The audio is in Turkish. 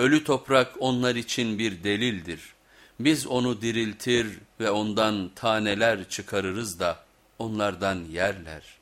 Ölü toprak onlar için bir delildir. Biz onu diriltir ve ondan taneler çıkarırız da onlardan yerler.''